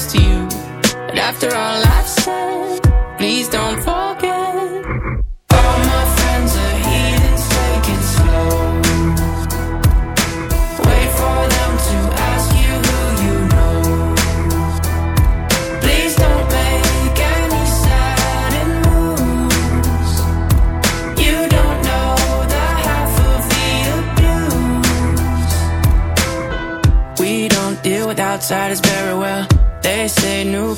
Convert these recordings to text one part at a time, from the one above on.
next to you. And after all I've said, please don't forget. All my friends are. Wait for them to ask you who you know. Please don't make any sudden moves. You don't know the half of the abuse. We don't deal with outsiders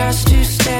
just to stay.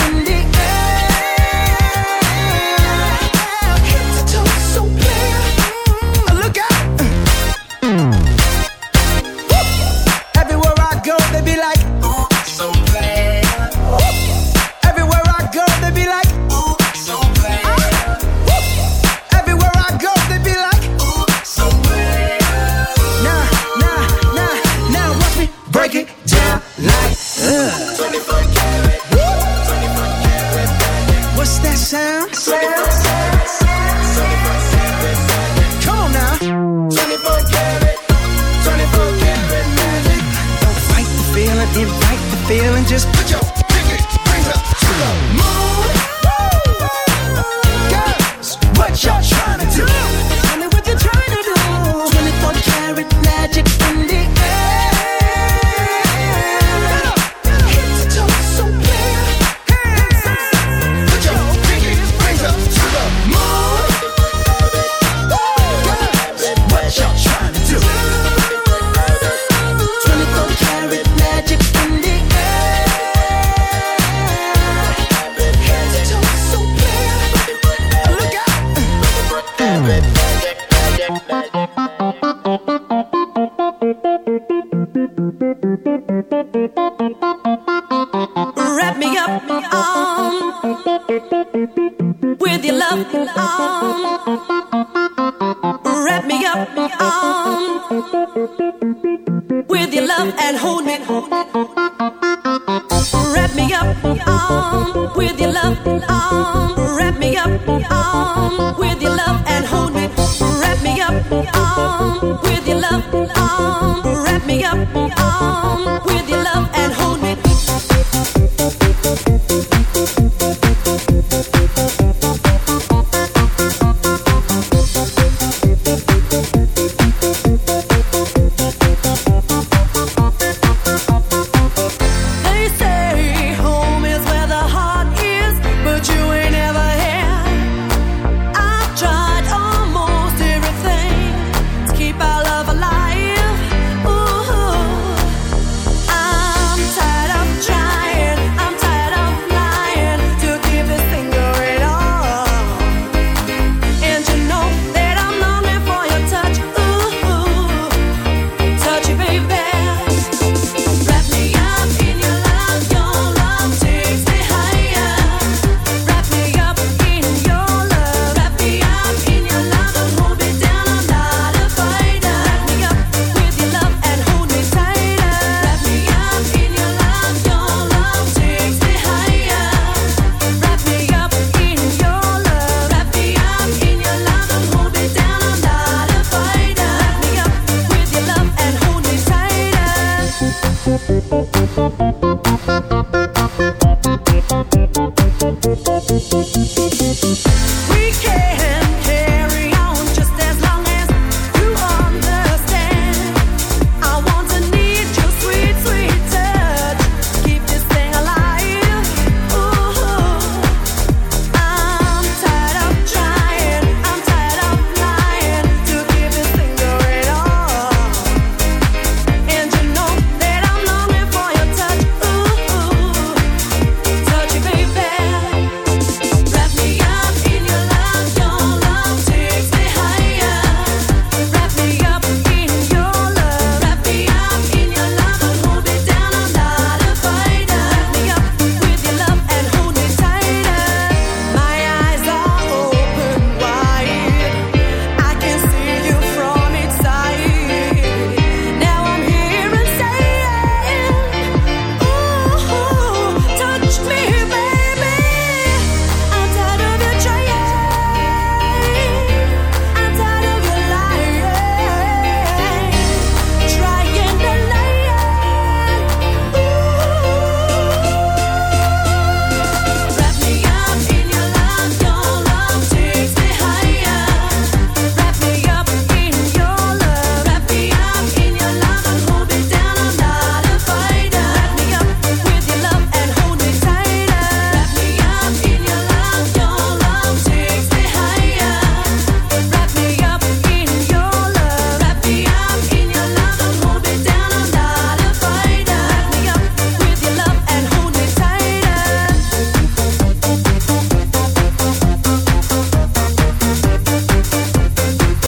Bye.